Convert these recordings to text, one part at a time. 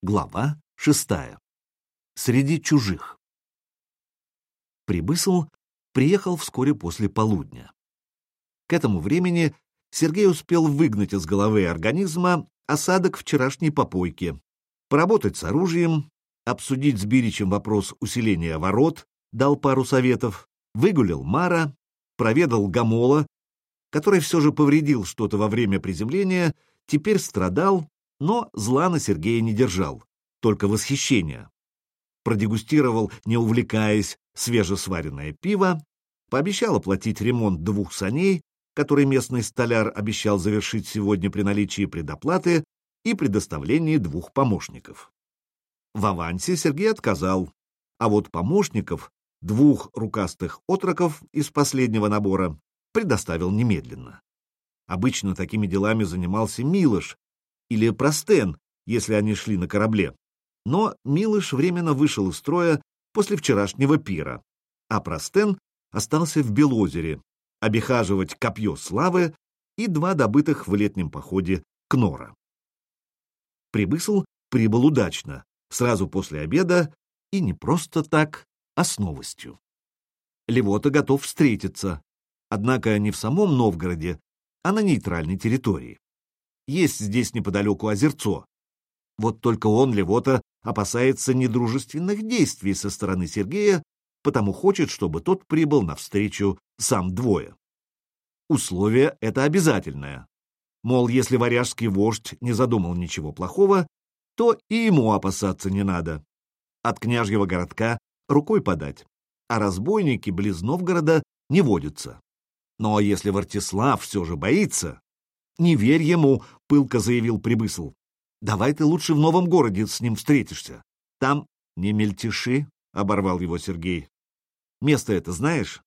Глава шестая. Среди чужих. Прибысл приехал вскоре после полудня. К этому времени Сергей успел выгнать из головы организма осадок вчерашней попойки, поработать с оружием, обсудить с Биричем вопрос усиления ворот, дал пару советов, выгулил Мара, проведал Гамола, который все же повредил что-то во время приземления, теперь страдал но зла на Сергея не держал, только восхищение. Продегустировал, не увлекаясь, свежесваренное пиво, пообещал оплатить ремонт двух саней, который местный столяр обещал завершить сегодня при наличии предоплаты и предоставлении двух помощников. В авансе Сергей отказал, а вот помощников, двух рукастых отроков из последнего набора, предоставил немедленно. Обычно такими делами занимался Милош, или Простен, если они шли на корабле. Но Милыш временно вышел из строя после вчерашнего пира, а Простен остался в Белозере, обихаживать копье славы и два добытых в летнем походе кнора. Прибысл прибыл удачно, сразу после обеда, и не просто так, а с новостью. Левота готов встретиться, однако не в самом Новгороде, а на нейтральной территории. Есть здесь неподалеку озерцо. Вот только он, Левота, опасается недружественных действий со стороны Сергея, потому хочет, чтобы тот прибыл навстречу сам двое. Условие это обязательное. Мол, если варяжский вождь не задумал ничего плохого, то и ему опасаться не надо. От княжьего городка рукой подать, а разбойники близ Новгорода не водятся. Но если Вартислав все же боится, «Не верь ему», — пылко заявил Прибысл. «Давай ты лучше в новом городе с ним встретишься. Там не мельтеши», — оборвал его Сергей. «Место это знаешь?»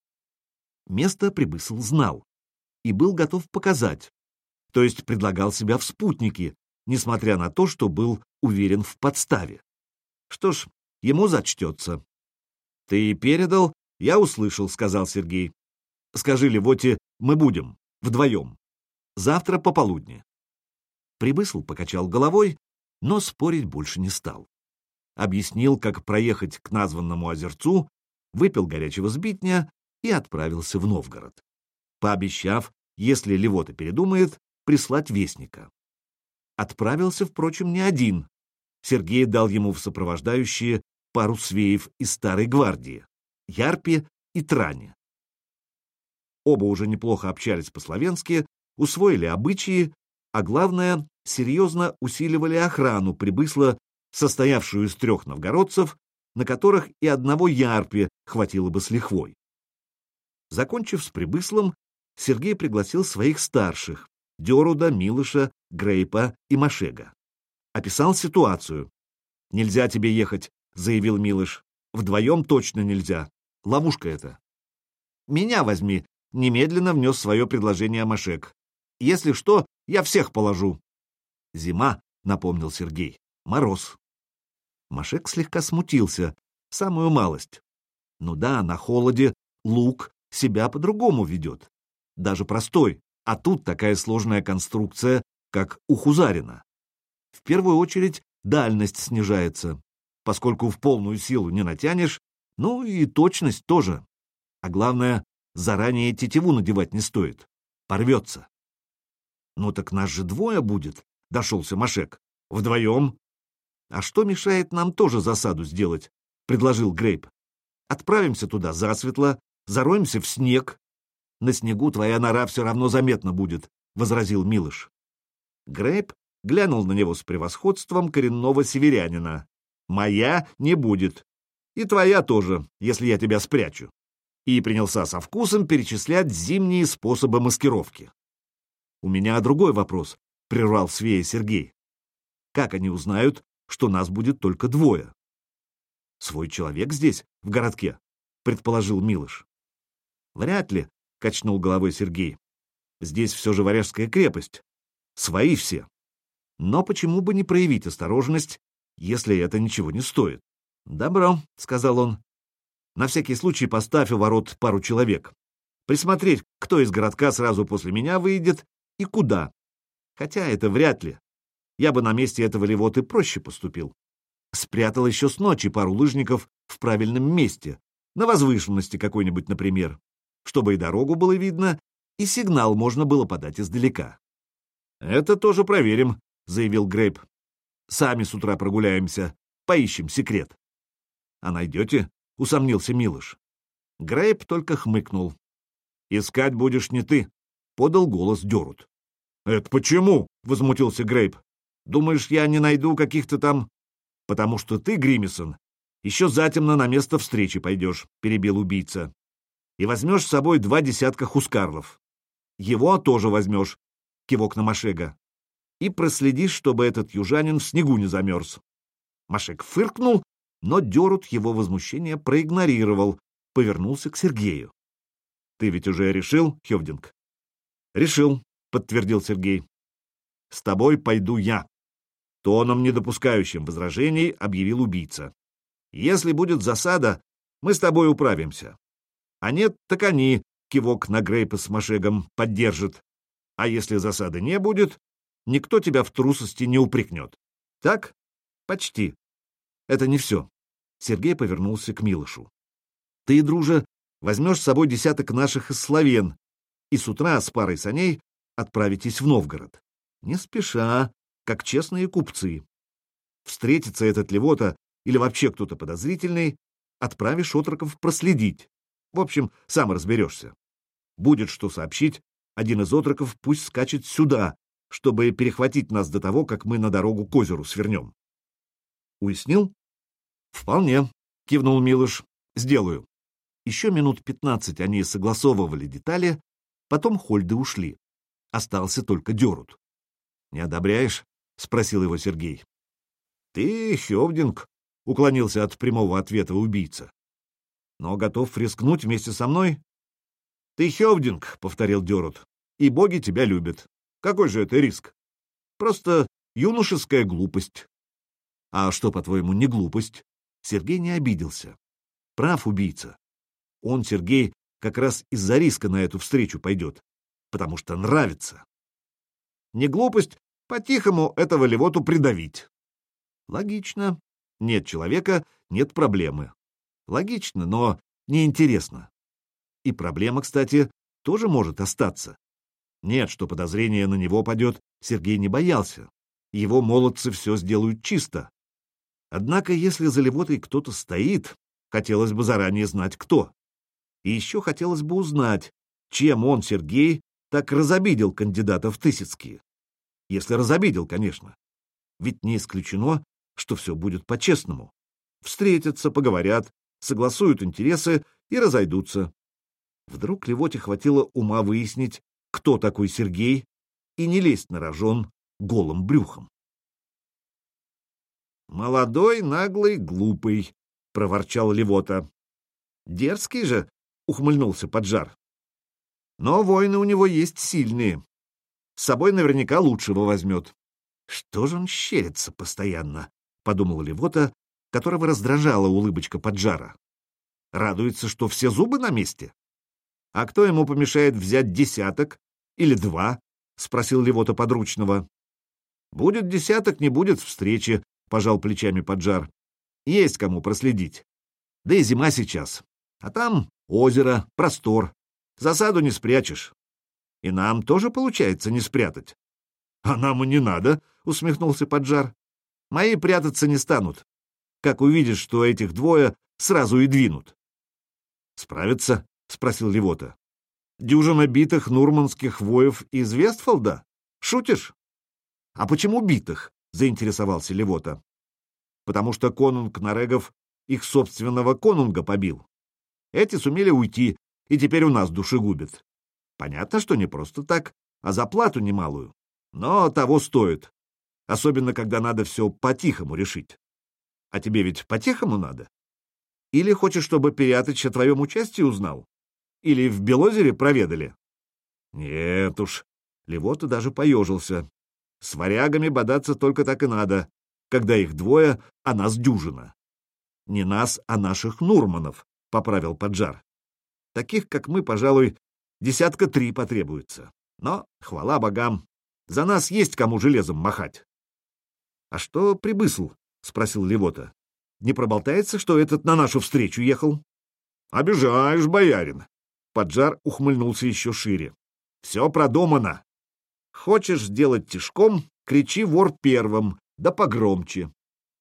Место Прибысл знал и был готов показать, то есть предлагал себя в спутники, несмотря на то, что был уверен в подставе. Что ж, ему зачтется. «Ты передал, я услышал», — сказал Сергей. «Скажи Левоте, мы будем, вдвоем». Завтра пополудни. Прибысл покачал головой, но спорить больше не стал. Объяснил, как проехать к названному озерцу, выпил горячего сбитня и отправился в Новгород, пообещав, если Левота передумает, прислать вестника. Отправился, впрочем, не один. Сергей дал ему в сопровождающие пару свеев из Старой Гвардии — Ярпе и Тране. Оба уже неплохо общались по-словенски, усвоили обычаи, а главное, серьезно усиливали охрану прибысла, состоявшую из трех новгородцев, на которых и одного ярпи хватило бы с лихвой. Закончив с прибыслом, Сергей пригласил своих старших — Деруда, Милыша, Грейпа и Машега. Описал ситуацию. «Нельзя тебе ехать», — заявил Милыш. «Вдвоем точно нельзя. Ловушка это». «Меня возьми», — немедленно внес свое предложение Машек. Если что, я всех положу. Зима, — напомнил Сергей, — мороз. Машек слегка смутился, самую малость. Ну да, на холоде лук себя по-другому ведет. Даже простой, а тут такая сложная конструкция, как у Хузарина. В первую очередь дальность снижается, поскольку в полную силу не натянешь, ну и точность тоже. А главное, заранее тетиву надевать не стоит, порвется. «Ну так нас же двое будет», — дошелся Машек. «Вдвоем». «А что мешает нам тоже засаду сделать?» — предложил Грейп. «Отправимся туда засветло, зароемся в снег». «На снегу твоя нора все равно заметно будет», — возразил Милыш. Грейп глянул на него с превосходством коренного северянина. «Моя не будет. И твоя тоже, если я тебя спрячу». И принялся со вкусом перечислять зимние способы маскировки. У меня другой вопрос, — прервал Свея Сергей. Как они узнают, что нас будет только двое? Свой человек здесь, в городке, — предположил Милыш. Вряд ли, — качнул головой Сергей. Здесь все же Варяжская крепость. Свои все. Но почему бы не проявить осторожность, если это ничего не стоит? Добро, — сказал он. На всякий случай поставь у ворот пару человек. Присмотреть, кто из городка сразу после меня выйдет и куда. Хотя это вряд ли. Я бы на месте этого Левоты проще поступил. Спрятал еще с ночи пару лыжников в правильном месте, на возвышенности какой-нибудь, например, чтобы и дорогу было видно, и сигнал можно было подать издалека. «Это тоже проверим», — заявил Грейп. «Сами с утра прогуляемся, поищем секрет». «А найдете?» — усомнился Милыш. Грейп только хмыкнул. «Искать будешь не ты», — подал голос Дерут. «Это почему?» — возмутился Грейп. «Думаешь, я не найду каких-то там...» «Потому что ты, Гримисон, еще затемно на место встречи пойдешь», — перебил убийца. «И возьмешь с собой два десятка хускарлов. Его тоже возьмешь», — кивок на Машега. «И проследишь, чтобы этот южанин в снегу не замерз». Машек фыркнул, но Дерут его возмущение проигнорировал, повернулся к Сергею. «Ты ведь уже решил, Хевдинг?» «Решил», — подтвердил Сергей. «С тобой пойду я», — тоном, не допускающим возражений, объявил убийца. «Если будет засада, мы с тобой управимся. А нет, так они, кивок на Грейпа с Машегом, поддержат. А если засады не будет, никто тебя в трусости не упрекнет. Так? Почти. Это не все. Сергей повернулся к Милошу. Ты, друже, возьмешь с собой десяток наших из славян, и с утра с парой саней отправитесь в Новгород. Не спеша, как честные купцы. Встретится этот Левота или вообще кто-то подозрительный, отправишь отроков проследить. В общем, сам разберешься. Будет что сообщить, один из отроков пусть скачет сюда, чтобы перехватить нас до того, как мы на дорогу к озеру свернем. Уяснил? Вполне, кивнул Милыш. Сделаю. Еще минут пятнадцать они согласовывали детали, потом Хольды ушли. Остался только Дерут. — Не одобряешь? — спросил его Сергей. — Ты, Хевдинг, — уклонился от прямого ответа убийца. — Но готов рискнуть вместе со мной? — Ты, Хевдинг, — повторил Дерут, — и боги тебя любят. Какой же это риск? Просто юношеская глупость. — А что, по-твоему, не глупость? Сергей не обиделся. Прав убийца. Он, Сергей, как раз из-за риска на эту встречу пойдет, потому что нравится. Не глупость по-тихому этого Левоту придавить. Логично. Нет человека, нет проблемы. Логично, но неинтересно. И проблема, кстати, тоже может остаться. Нет, что подозрение на него падет, Сергей не боялся. Его молодцы все сделают чисто. Однако, если за Левотой кто-то стоит, хотелось бы заранее знать, кто. И еще хотелось бы узнать, чем он, Сергей, так разобидел кандидата в Тысяцкие. Если разобидел, конечно. Ведь не исключено, что все будет по-честному. Встретятся, поговорят, согласуют интересы и разойдутся. Вдруг Левоте хватило ума выяснить, кто такой Сергей, и не лезть на рожон голым брюхом. «Молодой, наглый, глупый», — проворчал Левота. «Дерзкий же, ухмыльнулся Поджар. Но воины у него есть сильные. С собой наверняка лучшего возьмет. Что же он щерится постоянно? — подумал Левота, которого раздражала улыбочка Поджара. Радуется, что все зубы на месте. А кто ему помешает взять десяток или два? — спросил Левота подручного. Будет десяток, не будет встречи, — пожал плечами Поджар. Есть кому проследить. Да и зима сейчас. А там озеро, простор. Засаду не спрячешь. И нам тоже получается не спрятать. — А нам и не надо, — усмехнулся Поджар. — Мои прятаться не станут. Как увидишь, что этих двое, сразу и двинут. — Справятся? — спросил Левота. — Дюжина битых нурманских воев из Вестфолда? Шутишь? — А почему битых? — заинтересовался Левота. — Потому что конунг Нарегов их собственного конунга побил. Эти сумели уйти, и теперь у нас душегубят. Понятно, что не просто так, а за плату немалую. Но того стоит. Особенно, когда надо все по-тихому решить. А тебе ведь по-тихому надо? Или хочешь, чтобы Перятыч о твоем участии узнал? Или в Белозере проведали? Нет уж. Левота даже поежился. С варягами бодаться только так и надо, когда их двое, а нас дюжина. Не нас, а наших Нурманов, — поправил Поджар. Таких, как мы, пожалуй, десятка три потребуется. Но, хвала богам, за нас есть кому железом махать. — А что прибысл? — спросил Левота. Не проболтается, что этот на нашу встречу ехал? — Обижаешь, боярин. Поджар ухмыльнулся еще шире. — Все продумано. Хочешь сделать тишком, кричи вор первым, да погромче.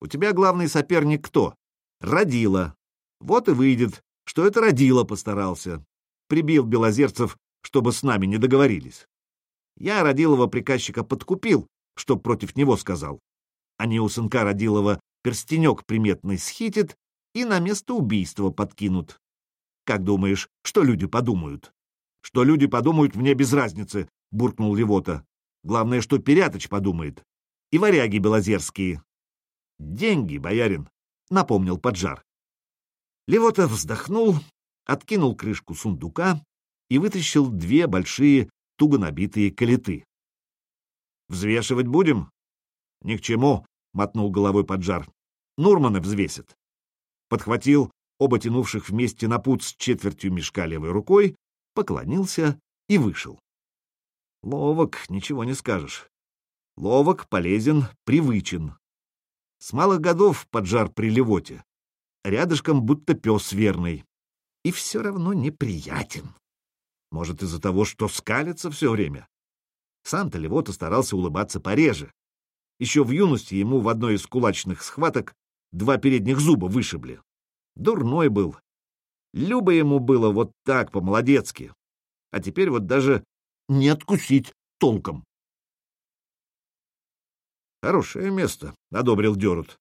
У тебя главный соперник кто? Родила. Вот и выйдет, что это Родила постарался. Прибил Белозерцев, чтобы с нами не договорились. Я Родилова приказчика подкупил, что против него сказал. Они у сынка Родилова перстенек приметный схитит и на место убийства подкинут. Как думаешь, что люди подумают? Что люди подумают, мне без разницы, буркнул Левота. Главное, что Перяточ подумает. И варяги белозерские. Деньги, боярин, напомнил Поджар. Левота вздохнул, откинул крышку сундука и вытащил две большие, туго набитые калиты. «Взвешивать будем?» «Ни к чему», — мотнул головой поджар. «Нурманы взвесят». Подхватил оба тянувших вместе на путь с четвертью мешка левой рукой, поклонился и вышел. Ловок, ничего не скажешь. Ловок, полезен, привычен. С малых годов поджар при левоте. Рядышком будто пес верный. И все равно неприятен. Может, из-за того, что скалится все время. Сам-то Левота старался улыбаться пореже. Еще в юности ему в одной из кулачных схваток два передних зуба вышибли. Дурной был. Любо ему было вот так, по-молодецки. А теперь вот даже не откусить толком. «Хорошее место», — одобрил Дерут.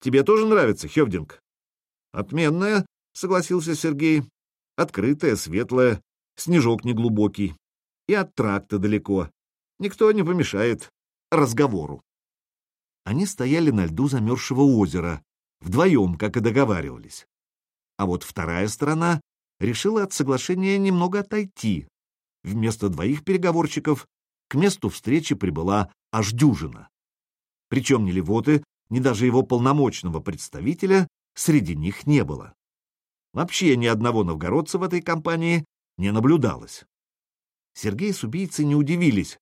«Тебе тоже нравится, Хевдинг?» «Отменное», — согласился Сергей. «Открытое, светлое, снежок неглубокий. И от тракта далеко. Никто не помешает разговору. Они стояли на льду замерзшего озера, вдвоем, как и договаривались. А вот вторая сторона решила от соглашения немного отойти. Вместо двоих переговорщиков к месту встречи прибыла аж дюжина. Причем ни Левоты, ни даже его полномочного представителя среди них не было. Вообще ни одного новгородца в этой компании не наблюдалось. Сергей с убийцей не удивились,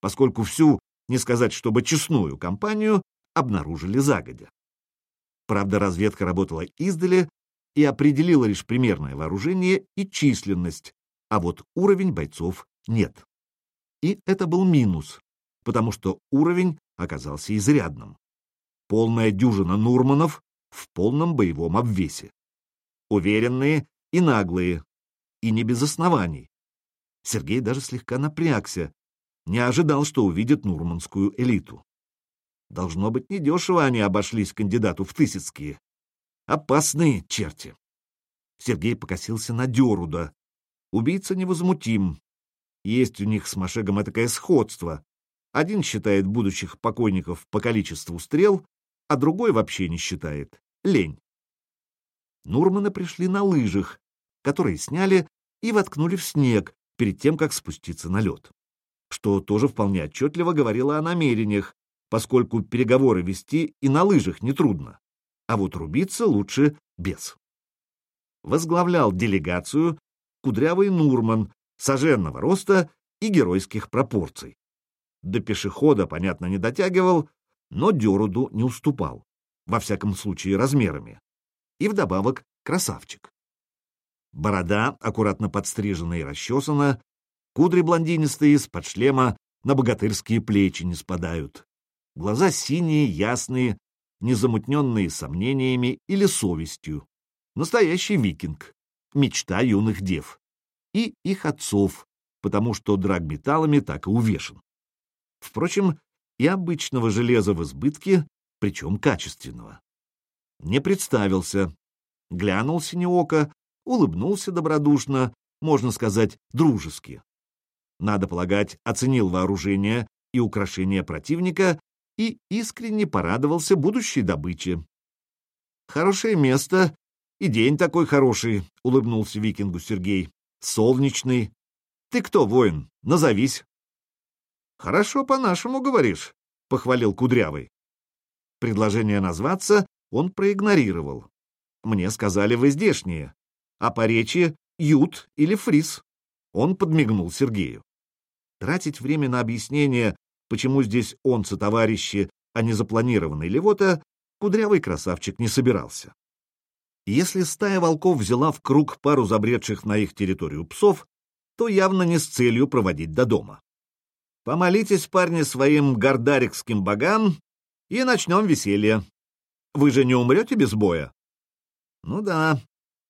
поскольку всю, не сказать чтобы честную, компанию обнаружили загодя. Правда, разведка работала издали и определила лишь примерное вооружение и численность, а вот уровень бойцов нет. И это был минус, потому что уровень оказался изрядным. Полная дюжина Нурманов в полном боевом обвесе. Уверенные и наглые, и не без оснований. Сергей даже слегка напрягся, не ожидал, что увидит нурманскую элиту. Должно быть, недешево они обошлись кандидату в Тысяцкие. Опасные черти. Сергей покосился на Деруда. Убийца невозмутим. Есть у них с Машегом такое сходство. Один считает будущих покойников по количеству стрел, а другой вообще не считает. Лень. Нурманы пришли на лыжах, которые сняли и воткнули в снег перед тем, как спуститься на лед. Что тоже вполне отчетливо говорило о намерениях, поскольку переговоры вести и на лыжах нетрудно, а вот рубиться лучше без. Возглавлял делегацию кудрявый Нурман, соженного роста и геройских пропорций. До пешехода, понятно, не дотягивал, но Деруду не уступал, во всяком случае размерами. И вдобавок красавчик. Борода аккуратно подстрижена и расчесана, кудри блондинистые из-под шлема на богатырские плечи не спадают. Глаза синие, ясные, незамутненные сомнениями или совестью. Настоящий викинг, мечта юных дев. И их отцов, потому что драгметаллами так и увешан. Впрочем, и обычного железа в избытке, причем качественного. Не представился. Глянул синеоко, улыбнулся добродушно, можно сказать, дружески. Надо полагать, оценил вооружение и украшения противника и искренне порадовался будущей добыче. «Хорошее место и день такой хороший», — улыбнулся викингу Сергей. «Солнечный. Ты кто, воин? Назовись». «Хорошо по-нашему говоришь», — похвалил Кудрявый. Предложение назваться он проигнорировал. Мне сказали, вы здешние а по речи ют или фриз. Он подмигнул Сергею. Тратить время на объяснение, почему здесь он со товарищи, а не запланированный Левота, Кудрявый красавчик не собирался. Если стая волков взяла в круг пару забредших на их территорию псов, то явно не с целью проводить до дома. Помолитесь, парни, своим гордарикским богам, и начнем веселье. Вы же не умрете без боя? Ну да,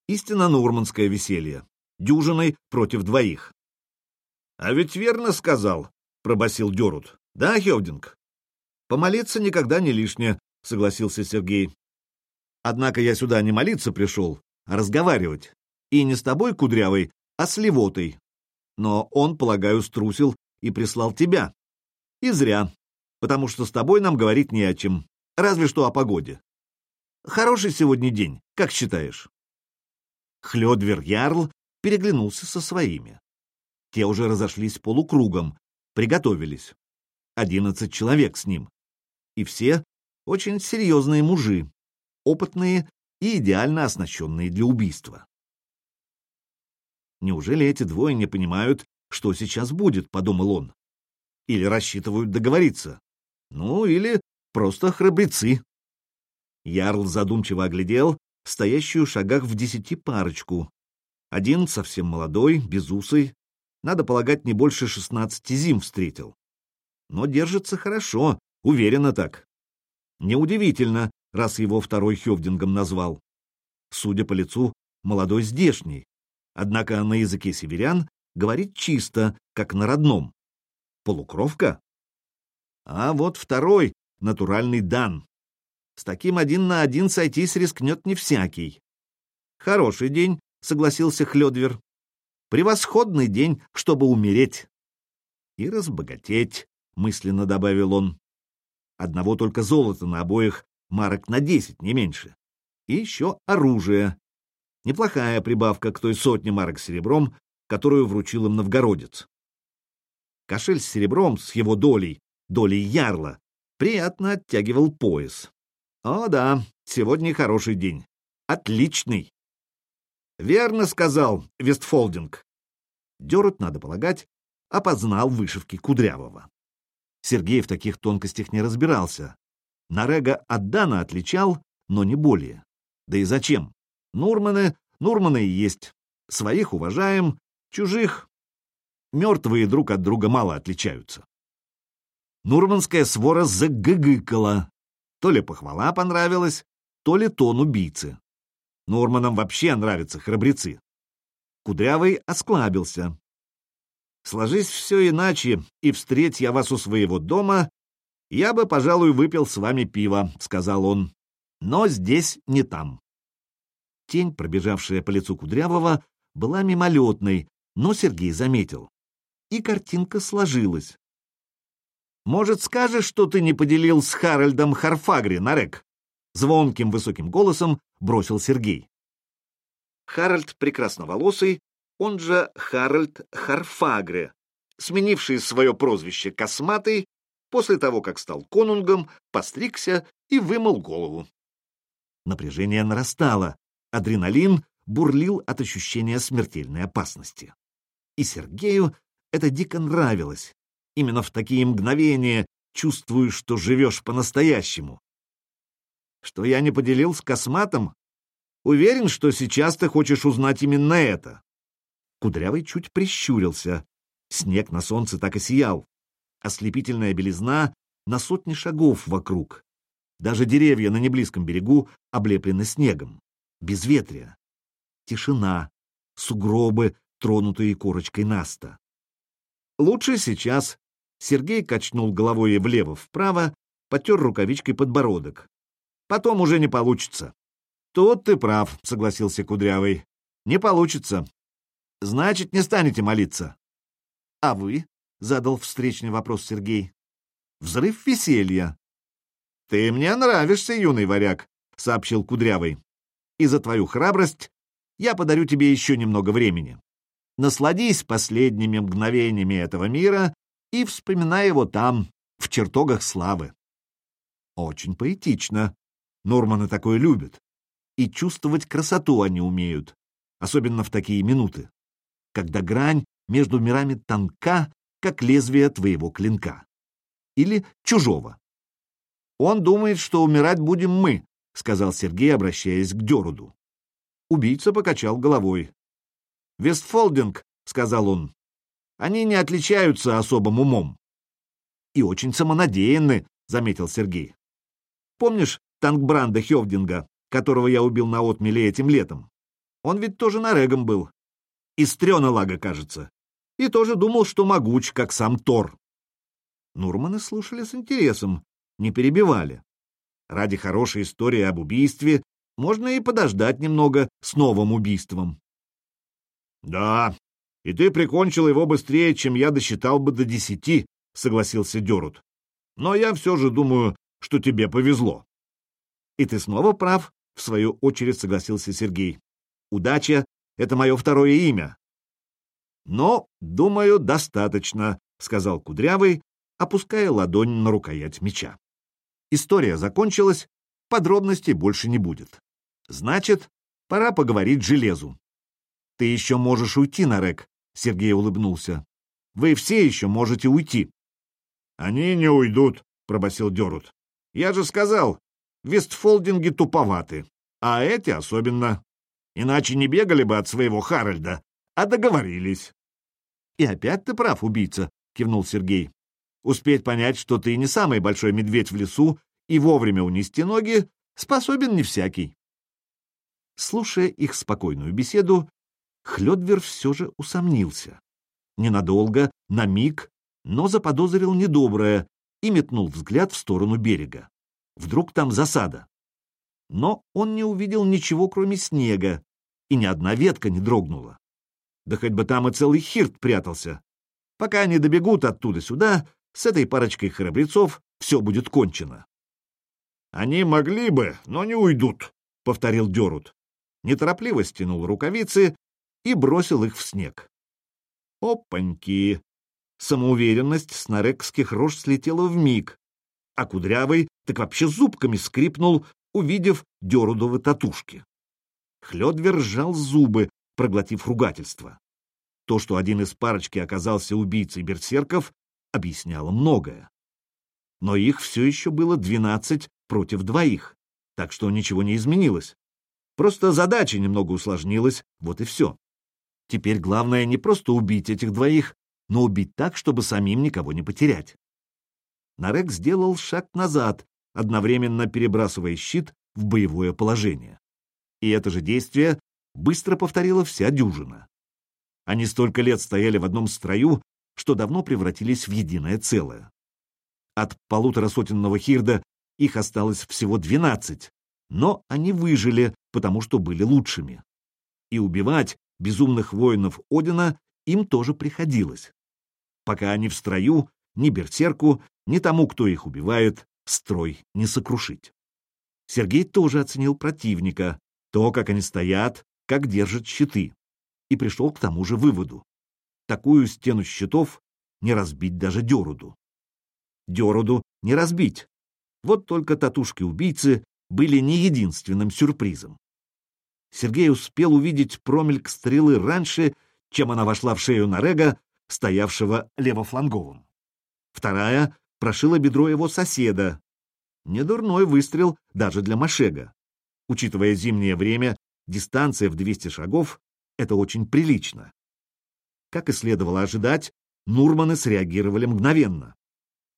истинно нурманское веселье. Дюжиной против двоих. — А ведь верно сказал, — пробасил Дерут. — Да, Хевдинг? — Помолиться никогда не лишнее, — согласился Сергей. — Однако я сюда не молиться пришел, а разговаривать. И не с тобой, Кудрявый, а с Левотой. Но он, полагаю, струсил и прислал тебя. И зря, потому что с тобой нам говорить не о чем, разве что о погоде. Хороший сегодня день, как считаешь? Хлёдвер Ярл переглянулся со своими. Те уже разошлись полукругом, приготовились. Одиннадцать человек с ним. И все очень серьезные мужи, опытные и идеально оснащенные для убийства. Неужели эти двое не понимают, что сейчас будет, подумал он. Или рассчитывают договориться. Ну, или просто храбрецы. Ярл задумчиво оглядел стоящую в шагах в десяти парочку. Один совсем молодой, безусый, надо полагать, не больше шестнадцати зим встретил. Но держится хорошо, уверенно так. Неудивительно, раз его второй Хевдингом назвал. Судя по лицу, молодой здешний. Однако на языке северян говорит чисто, как на родном. Полукровка? А вот второй, натуральный дан. С таким один на один сойтись рискнет не всякий. Хороший день, согласился Хлёдвер. Превосходный день, чтобы умереть. И разбогатеть, мысленно добавил он. Одного только золота на обоих марок на десять, не меньше. И еще оружие. Неплохая прибавка к той сотне марок серебром, которую вручил им новгородец. Кошель с серебром, с его долей, долей ярла, приятно оттягивал пояс. О да, сегодня хороший день. Отличный. Верно сказал Вестфолдинг. Деруд, надо полагать, опознал вышивки Кудрявого. Сергей в таких тонкостях не разбирался. Норега от Дана отличал, но не более. Да и зачем? Нурманы, Нурманы и есть. Своих уважаем, Чужих мертвые друг от друга мало отличаются. Нурманская свора загыгыкала. То ли похвала понравилась, то ли тон убийцы. Нурманам вообще нравятся храбрецы. Кудрявый осклабился. Сложись все иначе, и встреть я вас у своего дома, я бы, пожалуй, выпил с вами пиво, — сказал он. Но здесь не там. Тень, пробежавшая по лицу Кудрявого, была мимолетной, но Сергей заметил. И картинка сложилась. «Может, скажешь, что ты не поделил с Харальдом Харфагри, Нарек?» Звонким высоким голосом бросил Сергей. Харальд Прекрасноволосый, он же Харальд Харфагре, сменивший свое прозвище Косматый, после того, как стал конунгом, постригся и вымыл голову. Напряжение нарастало, адреналин бурлил от ощущения смертельной опасности. И Сергею это дико нравилось. Именно в такие мгновения чувствуешь, что живешь по-настоящему. Что я не поделил с косматом? Уверен, что сейчас ты хочешь узнать именно это. Кудрявый чуть прищурился. Снег на солнце так и сиял. Ослепительная белизна на сотни шагов вокруг. Даже деревья на неблизком берегу облеплены снегом. Безветрие. Тишина. Сугробы, тронутые корочкой наста. Лучше сейчас. Сергей качнул головой влево-вправо, потер рукавичкой подбородок. Потом уже не получится. Тут ты прав, согласился Кудрявый. Не получится. Значит, не станете молиться. А вы? Задал встречный вопрос Сергей. Взрыв веселья. Ты мне нравишься, юный варяг, сообщил Кудрявый. И за твою храбрость я подарю тебе еще немного времени насладись последними мгновениями этого мира и вспоминай его там, в чертогах славы. Очень поэтично. Норманы такое любят. И чувствовать красоту они умеют, особенно в такие минуты, когда грань между мирами тонка, как лезвие твоего клинка. Или чужого. Он думает, что умирать будем мы, — сказал Сергей, обращаясь к Деруду. Убийца покачал головой. «Вестфолдинг», — сказал он, — «они не отличаются особым умом». «И очень самонадеянны», — заметил Сергей. «Помнишь Тангбранда хевдинга, которого я убил на отмеле этим летом? Он ведь тоже норегом был. Из Трёналага, кажется. И тоже думал, что могуч, как сам Тор». Нурманы слушали с интересом, не перебивали. Ради хорошей истории об убийстве можно и подождать немного с новым убийством. — Да, и ты прикончил его быстрее, чем я досчитал бы до десяти, — согласился Дерут. — Но я все же думаю, что тебе повезло. — И ты снова прав, — в свою очередь согласился Сергей. — Удача — это мое второе имя. — Но, думаю, достаточно, — сказал Кудрявый, опуская ладонь на рукоять меча. История закончилась, подробностей больше не будет. Значит, пора поговорить железу. Ты еще можешь уйти, Нарек, Сергей улыбнулся. Вы все еще можете уйти. Они не уйдут, пробасил Дерут. Я же сказал, вестфолдинги туповаты, а эти особенно. Иначе не бегали бы от своего Харальда, а договорились. И опять ты прав, убийца, кивнул Сергей. Успеть понять, что ты не самый большой медведь в лесу, и вовремя унести ноги способен не всякий. Слушая их спокойную беседу, Хлёдвер все же усомнился. Ненадолго, на миг, но заподозрил недоброе и метнул взгляд в сторону берега. Вдруг там засада. Но он не увидел ничего, кроме снега, и ни одна ветка не дрогнула. Да хоть бы там и целый хирт прятался. Пока они добегут оттуда сюда, с этой парочкой храбрецов все будет кончено. — Они могли бы, но не уйдут, — повторил Дерут. Неторопливо стянул рукавицы и бросил их в снег. Опаньки! Самоуверенность с нарекских рож слетела в миг, а Кудрявый так вообще зубками скрипнул, увидев Дерудовы татушки. Хлёдвер сжал зубы, проглотив ругательство. То, что один из парочки оказался убийцей берсерков, объясняло многое. Но их все еще было двенадцать против двоих, так что ничего не изменилось. Просто задача немного усложнилась, вот и все. Теперь главное не просто убить этих двоих, но убить так, чтобы самим никого не потерять. Нарек сделал шаг назад, одновременно перебрасывая щит в боевое положение. И это же действие быстро повторила вся дюжина. Они столько лет стояли в одном строю, что давно превратились в единое целое. От полуторасотенного хирда их осталось всего двенадцать, но они выжили, потому что были лучшими. И убивать безумных воинов Одина им тоже приходилось. Пока они в строю, ни берсерку, ни тому, кто их убивает, строй не сокрушить. Сергей тоже оценил противника, то, как они стоят, как держат щиты, и пришел к тому же выводу. Такую стену щитов не разбить даже Деруду. Деруду не разбить. Вот только татушки убийцы были не единственным сюрпризом. Сергей успел увидеть промельк стрелы раньше, чем она вошла в шею Нарега, стоявшего левофланговым. Вторая прошила бедро его соседа. Недурной выстрел даже для Машега. Учитывая зимнее время, дистанция в 200 шагов — это очень прилично. Как и следовало ожидать, Нурманы среагировали мгновенно.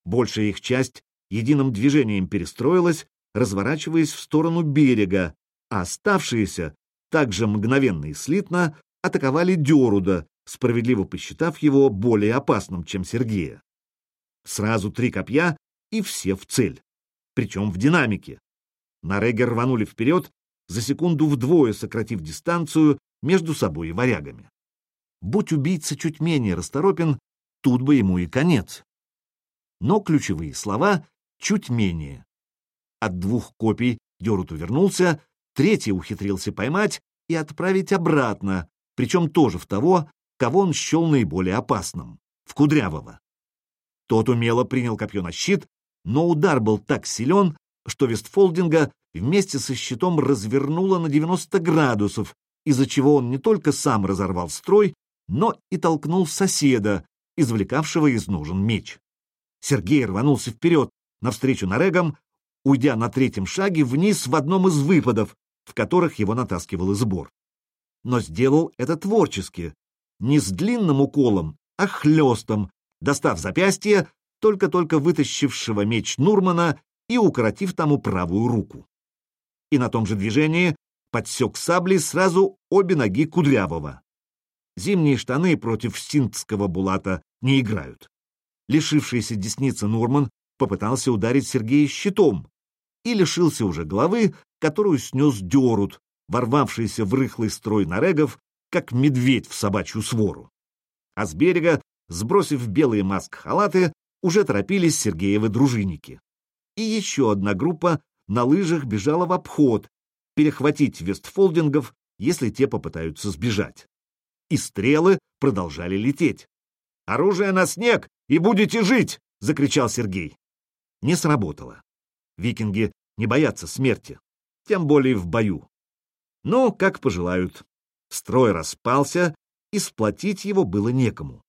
Большая их часть единым движением перестроилась, разворачиваясь в сторону берега, а оставшиеся также мгновенно и слитно атаковали Деруда, справедливо посчитав его более опасным, чем Сергея. Сразу три копья и все в цель, причем в динамике. Нареги рванули вперед, за секунду вдвое сократив дистанцию между собой и варягами. Будь убийца чуть менее расторопен, тут бы ему и конец. Но ключевые слова чуть менее. От двух копий Дерут увернулся, третий ухитрился поймать и отправить обратно, причем тоже в того, кого он счел наиболее опасным, в Кудрявого. Тот умело принял копье на щит, но удар был так силен, что Вестфолдинга вместе со щитом развернуло на 90 градусов, из-за чего он не только сам разорвал строй, но и толкнул соседа, извлекавшего из ножен меч. Сергей рванулся вперед, навстречу нарегам, уйдя на третьем шаге вниз в одном из выпадов, в которых его натаскивал сбор. Но сделал это творчески, не с длинным уколом, а хлестом, достав запястье только-только вытащившего меч Нурмана и укоротив тому правую руку. И на том же движении подсек саблей сразу обе ноги Кудрявого. Зимние штаны против синтского булата не играют. Лишившийся десницы Нурман попытался ударить Сергея щитом и лишился уже головы, которую снес Дерут, ворвавшийся в рыхлый строй нарегов, как медведь в собачью свору. А с берега, сбросив белые маск-халаты, уже торопились Сергеевы дружинники. И еще одна группа на лыжах бежала в обход, перехватить вестфолдингов, если те попытаются сбежать. И стрелы продолжали лететь. «Оружие на снег, и будете жить!» — закричал Сергей. Не сработало. Викинги не боятся смерти, тем более в бою. Но, как пожелают. Строй распался, и сплотить его было некому.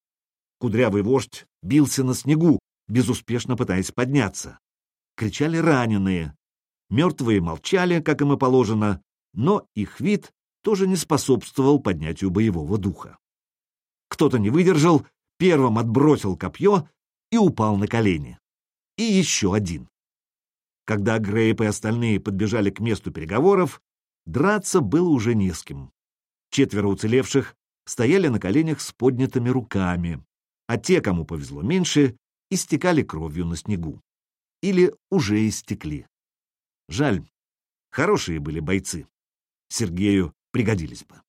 Кудрявый вождь бился на снегу, безуспешно пытаясь подняться. Кричали раненые. Мертвые молчали, как им и положено, но их вид тоже не способствовал поднятию боевого духа. Кто-то не выдержал, первым отбросил копье и упал на колени. И еще один. Когда Грейп и остальные подбежали к месту переговоров, драться было уже не с кем. Четверо уцелевших стояли на коленях с поднятыми руками, а те, кому повезло меньше, истекали кровью на снегу. Или уже истекли. Жаль, хорошие были бойцы. Сергею пригодились бы.